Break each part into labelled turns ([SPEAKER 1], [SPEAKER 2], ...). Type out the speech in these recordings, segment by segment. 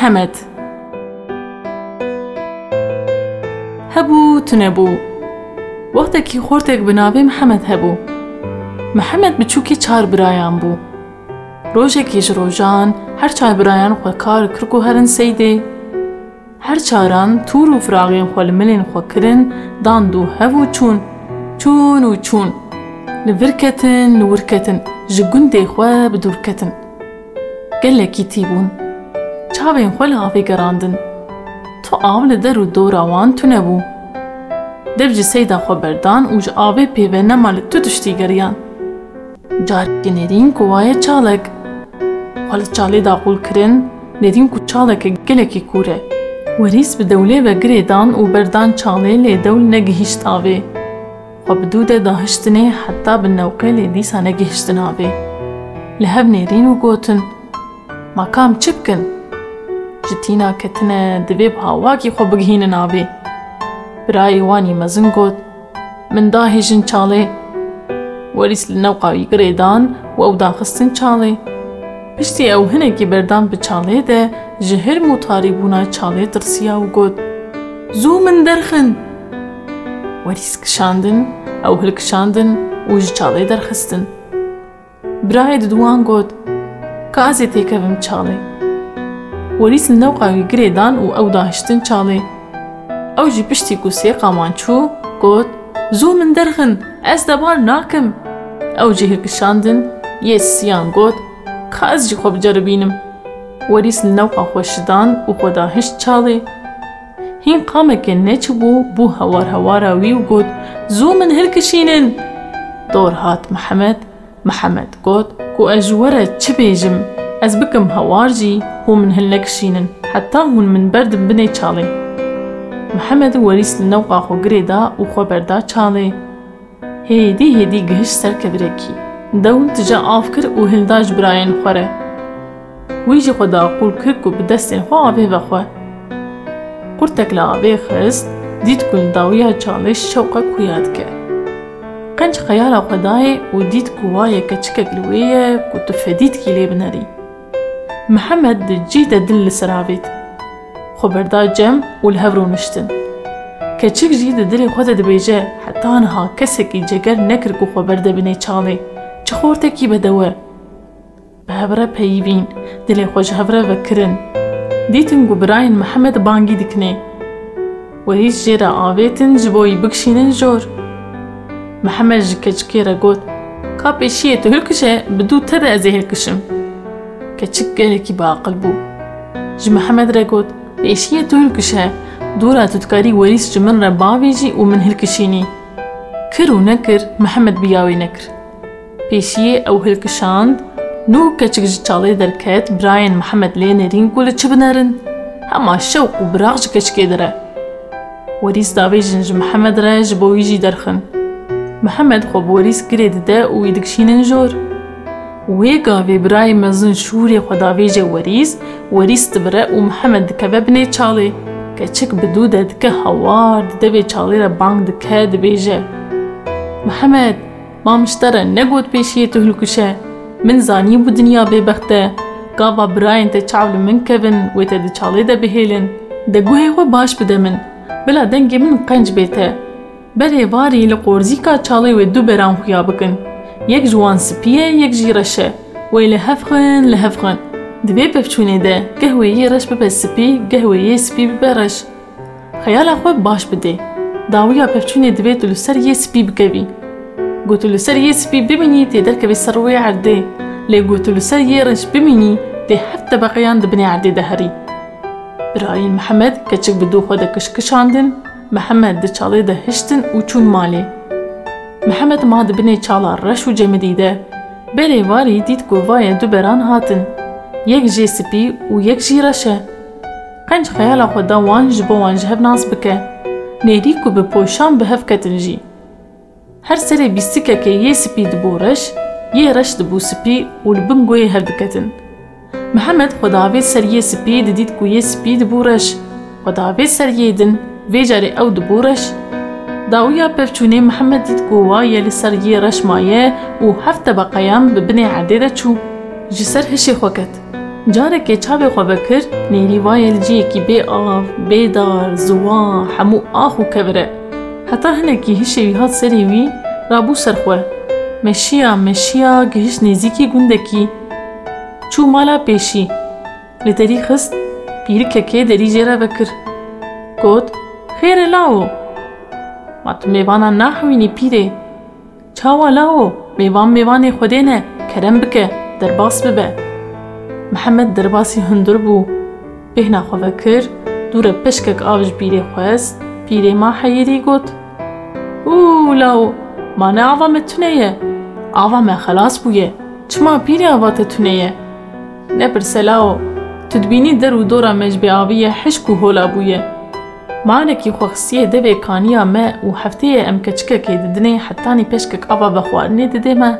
[SPEAKER 1] محەمەد هەبوو تونەبوو وەختێکی خۆرتێک بناوێ محەممەد هەبوو محەممەد بچووکی چار برایان بوو ڕۆژێکیش ڕۆژان هەر چای برایان خۆکار کرک و هەرن سەیدێ هەر چاران توور و فراغێن خۆ لە ملێن خۆکردن داند و هەبوو چوون چوون و چوون لڤرکەتن لورکەتن ji gundê xwe bi dûrketin gelekî çavên xwe li avê gerandin to av li der û dora wan tunebû dev ji seyda xwe berdan û ji avê pêve nema li tu tiştî geriyan carekê nêrîn ku waye çalek xwe li çalê da qûl kirin nêrîn ku çaleke gelekî kûr e werîs bi dewlê ve girê dan û berdan çalê lê dewl negihîşt avê xwe bi dû de dahiştinê heta bi newqê lê dîsa negihiştin avê li hev nêrîn û gotin makam çi bikin hawakî xwe bigihînin avê birayê wanî mezin got min dahêjin çalê werîs li newqa wî girê dan û ew daxistin çalê piştî ew hinekî berdan bi çalê de ji hirm û tarîbûna çalê tirsiya û got zû min derxin werîs kişandin ew hilkişandin û ji çalê derxistin birayê di wan got ka ez ê têkevim çalê wî girê dan û ew dahiştin çalê ew jî piştî ku sê qaman çû got zû min derxin ez debar nakim ew jî hilkişandin yê siyan got ka ez jî xwe biceribînim werîs li newqa xwe şidan û xwe dahişt çalê hîn qamekê neçibû bû hewar hewara wî û got zû min hilkişînin dor hat Mihemed Mihemed got ku از بکم هواجی هو من هلکشینن حتا هون من برد بنی چاله محمد وریس نو خو گریدا و خو بردا چاله هیدی هیدی گهش سر کدره دون تجا آف و أو هلداج براین خوره ویجی خدا قول کر کو بدستین خو آبه بخوا. قرتک لآبه خست دید کن داویا چاله شوقا کویاد که قنج خیال خدای أو دید کوای کچکک لویه کو تفدید کی نری ku tu fedîtkî lê binerî Mihemed di cî de dil li ser avêt xwe berda cem û li hev rûniştin keçik jî di dilê xwe de dibêje heta niha kesekî ceger nekir ku xwe berde binê çalê çi xortekî bedewe bi hevre peyivîn dilê xwe ji werîs jê re avêtin ji wî bikişînin jor Mihemed ji keçikê re got ka کچک گره کی باقل بو جمع حمد را گود ایشیه تو هلکشه دورا تدکاری وریس جمن را باویجی و من هلکشینی کرو نکر محمد بیاوی نکر پیشیه أو هلکشاند نو کچک جچاله در کهت براین محمد لینه رینگو لچبنرن اما شوق و براغ جکچکی دره وریس داویجن جمع حمد را جبویجی درخن. محمد خوب وریس گرید ده و ایدکشینن جور جور. ويغا في براي مزن شوري خدا فيجي وريس وريس تبرأ ومحمد كببني چالي كچك بدودة دكا هوار دبي چالي را بانگ دكا دبيجي محمد ما مشترى نقود بيشي تهلكشة من زاني بو دنيا ببخته قابا براين تچعول من كبن ويتا دي چالي دا بهيلن دا قوهي هو باش بدمن. بلا دنگي من قنج بيته. بره واري لقورزيكا چالي ودو بران خيابكن bila dengê min qenc bête berê varî li qorzîka çalê wê du beran xuya bikin yek ji wan spî ye yek jî reş e wê li hev xin li hev xin di vê pevçûnê de geh wê yê reş bibe spî geh wê yê spî bibe reş xeyala xwe baş bidê dawiya pevçûnê divê tu li ser yê spî bikevî gotu li ser yê spî bimînî tê derkevê ser محمد ما دبنی چالار رش و جمدیده بله واری دید گوای دوبران هاتن. یک جی سپی و یک جی رشه. قنج خیال خدا وان جبو وان جهب ناز بکه. نیری کو به پوشان به هف کتن جی. هر سره بیستکه که یه سپی دبو رش یه رش دبو سپی و لبنگوی هف دکتن. محمد خداوی سر یه سپی دید کو یه سپی دبو رش. خداوی سر یه دن ویجاری أو دبو رش. Dawiya pevçûnê Mihemed dît ku waye li ser yê reş maye û hev tebeqeyan bi binê erdê de çû ji ser hişê xwe ket Carekê çavê xwe vekir nêrî wayê li ciyekî bê av, bêdar, ziwan, hemû ax û kevir e. Heta hinekî hişê wî hat serê wî, rabû ser xwe. Meşiya meşiya gihişt nêzîkî gundekî. Çû mala pêşî. Derî xist, pîrikekê derî jê re vekir. Got, xêr e lao. Ma tu mêvanan naxwînî pîrê. Çawa lao, mêvan mêvanê xwedê ne, kerem bike, derbas bibe. Mihemed derbasî hundir bû. Bêhna xwe vekir, dûre peşkek av ji bîrê xwest, pîrê ma heyîrî got. Û lao, ma ne ava me tune ye. Ava me xelas bûye. Çima pîrê ava te tune ye. Nepirse lao, tu dibînî der û dora me ji bê aviyê hişk û hola bûye. Malekî xwexisiye devê kaniya me û hefteyê em keçikekê didinê hetanî peşkek ava vexwarinê didê me.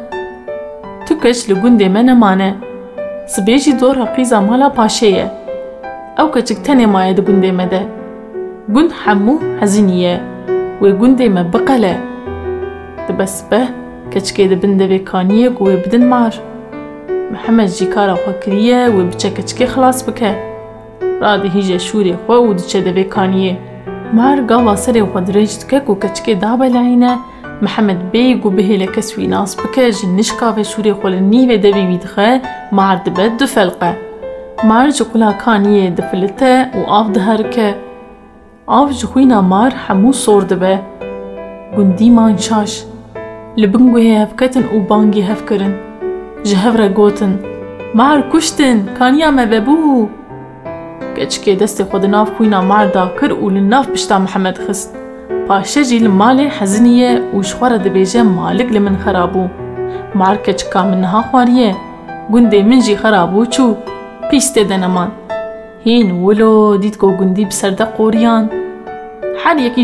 [SPEAKER 1] Tu keç li gundê me nemane. Sibê jî dora qîza mala paşê ye. Ew keçik tenê maye di gundê me de. Gund hemû hezînî ye. Wê gundê me biqele. Dibe sibeh, مار قالا سري ودرج تكك وكتشك داب العينة محمد بيج وبهلا كسوي ناس بكاج نشكا في شوري خل النيفة دبي بيدخا مار دبد دفلقة مار جكلا كانية دفلتة وأفض هركة أف جخوينا مار حمو صور دبة قندي ما نشاش لبنجوه هفكتن وبانجي هفكرن جهفرة قوتن مار كشتن كانيا ما hemû sor dibe. Gundî man şaş. Li bin guhê hevketin û bangê hevkirin. Ji hev re gotin. Mar kuştin, kaniya me vebû. Keçikê destê xwe di nav xwîna mar da kir û li nav pişta Mihemed xist. Paşe jî li malê heziniye û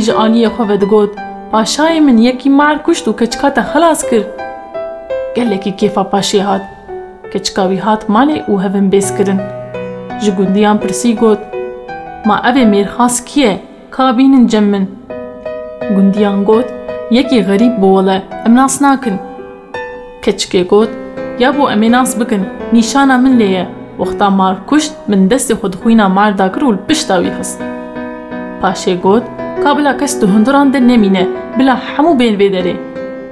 [SPEAKER 1] ji aliyê xwe ve digot, paşayê min yekî mar kuşt û keçika te xelas kir. Gelekî kêfa paşê hat. Keçika wî hat malê û hevin bêz kirin. Ji gundiyan pirsî got, Ma ev ê mêrxas kî ye? Ka bînin cem min. Gundiyan got, yekî xerîb bû wele, em nas nakin. Keçikê got, ya bû em ê nas bikin, nîşana min lê ye. Wexta mar kuşt, min destê xwe di xwîna mar da kir û li pişta wî xist. Paşê got, ka bila kes di hundiran de nemîne, bila hemû bên vê derê.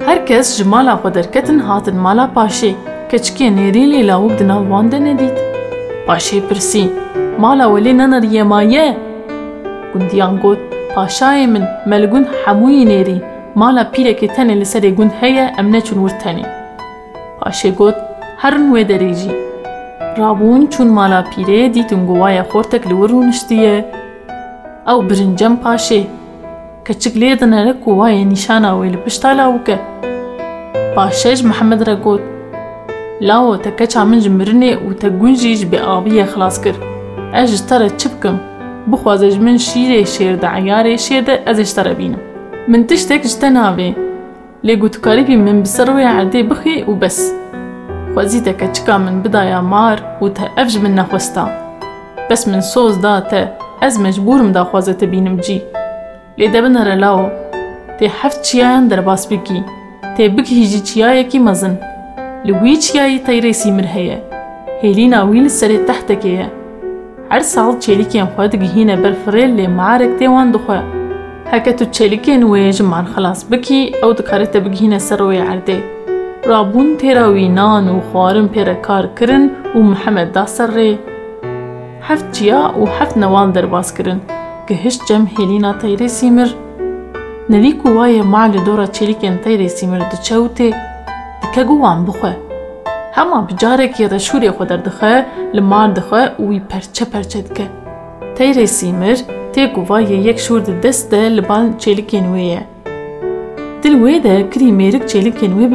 [SPEAKER 1] Her kes ji mala xwe derketin hatin mala paşê. Keçikê nêrî lê lawik di nav wan de nedît. Paşê pirsî, mala welê neneriye ma ye? Gundiyan got, paşayê min me li gund hemûyî nêrî, mala pîrekê tenê li serê gund heye em neçûn wir tenê. Paşê got, herin wê derê jî. Rabûn çûn mala pîrê dîtin govaya xortek li wir rûniştiye. Ew birincem paşê. Keçik lê dinere ku wayê nîşana wê li pişta lawik e. Paşê ji Mihemed re got, Ji bêaviyê xelas kir. Ez ji te re çi bikim? Bixwaze ji min şîrê şêr de eyarê şêr de ez ê ji te re bînim. Min tiştek ji te navê. Lê gotikarî bî min bi ser wê erdê bixî û bes. Xwezî te keçika min bidaya mar û te ev ji min nexwesta. Bes min soz da te, ez mecbûrim daxwaze te bînim cî. Lê de binere lawo. Tê heft çiyayan derbas bikî. Tê bikî jî çiyayekî mezin. Li wî çiyayê teyrê sîmir heye. Hêlîna wî li serê tehtekê ye. Her sal çêlîkên xwe digihîne ber firê lê marek tê wan dixwe. Heke tu çêlîkên wê ji man xelas bikî, ew dikare te bigihîne ser wê erdê. Rabûn têra wî nan û xwarin pê re kar kirin û Mihemed da ser rê. Heft çiya û heft newan derbas kirin. Gihişt cem hêlîna teyrê sîmir. Nevî ku wayê mal li dora çêlîkên teyrê sîmir diçe û tê dike gu wan bixwe. Hema bi carekê re şûrê xwe derdixe, li mar dixe û wî perçe perçe dike. Teyrê sîmir tê ku wayê yek şûr di dest de li bal çêlîkên wê ye. Dil wê de kirî mêrik çêlîkên wê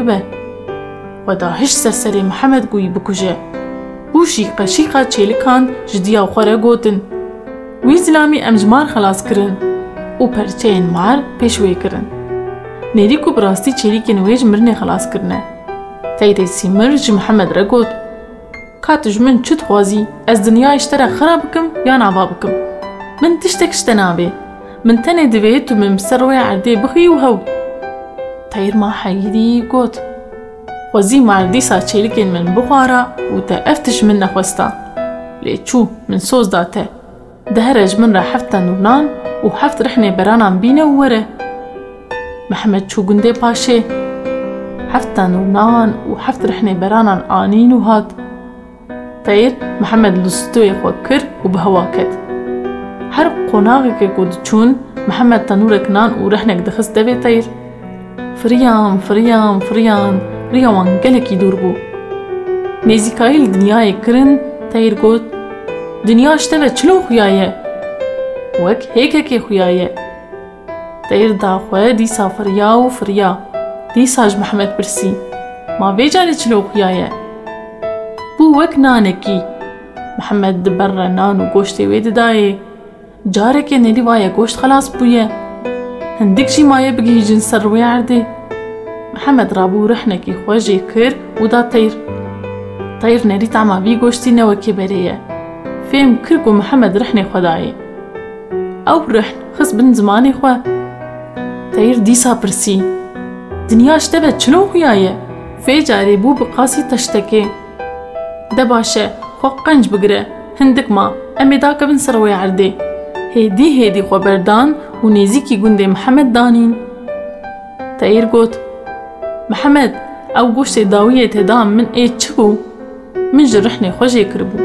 [SPEAKER 1] فیدی سیمرج محمد رگود کاتج من چت خوازی از دنیا اشتره خراب کم یا نعوا بکم من تشتک شتنابه من تنه دویت و من مسروی عرده بخی و هو تایر ما حیدی گوت خوازی مردی سا چلکن من بخارا و تا افتش من نخوستا لی چو من سوز داتا دهرج من را حفتا نونان و حفت رحنه برانان بینه وره. محمد چو گنده پاشه حەفتە نورنان و حەفت رحنێ بەرانان ئانین و هات تەیر محەممەد لستۆیە خۆ کرد و بە هەوا کەت هەر قۆناغێکێک و دچوون محەممەد تەنورێک نان و رەحنێک دەخست دەبێت تەیر فریان فریان فریان ریاوان gelekî dûr bû Nêzîkayî li dinyayê kirin teyr got Dinya ji te ve çilo xuya ye wek hêkekê xuya دیساج محمد برسي ما وی جان لو خیایه بو وک نانکی محمد دبر نان و گوشت وی ددای جاره که نلی گوشت خلاص بویه هندک ما مایه بگی جن سر وی عرده محمد رابو رحنا كي خواجه کر و دا تیر تیر نری تعما وی گوشتی نو که بریه فیم کرگو محمد رحنا خدایه أو رحنا خص بن زمانی خواه تیر دیسا برسي دنیاش دەبێت چلۆ خویایە فێ جارێ بوو بقاسی تەشتەکێ. دە باشە خۆ قەنج بگرە هەندێک ما ئەمێ داکەبن سەرەوەی عردێ هێدی هێدی خۆبەردان و نێزیکی گوندێ محەممەد دانین. تەیر گوت محەممەد ئەو گوشتێ داویە تێدام من ئێ چ بوو؟ من ji rixnê xwe jê kiribû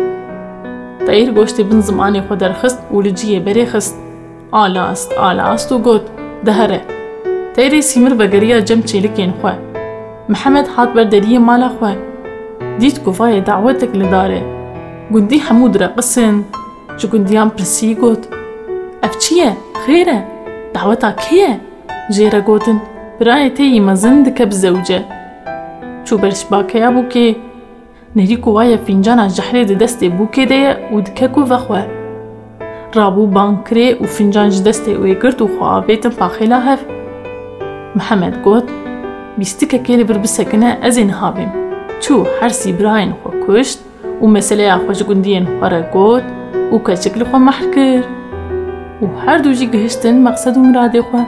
[SPEAKER 1] Teyir goştê bin zimanê xwe derxist û li ciyê berê xist alast alast تيري سيمر بغريا جم چيلكين خواه. محمد حاط بردليه مالا خواه. ديت كوفاية دعوتك لداره قندي حمود رقصن جو قنديان برسي قوت. افچيه خيره دعوتا كيه جيره قوتن. براي تي مزن دكب زوجه. چو برش باكيا بوكي نري كوفاية فنجانا جحري دست بوكي ديا ودكه كوفا خواه. رابو بانكري و فنجان جدسته و اگرد و خواه بيتن پاخيلا محمد گوت بیستک کلی بر بسکنه از این هابیم. چو حرسی براین خو کشت و مسئله خوش گندین خورا گوت و کچکل خو محر کر و هر دو جی گهشتن مقصد و مراد خواه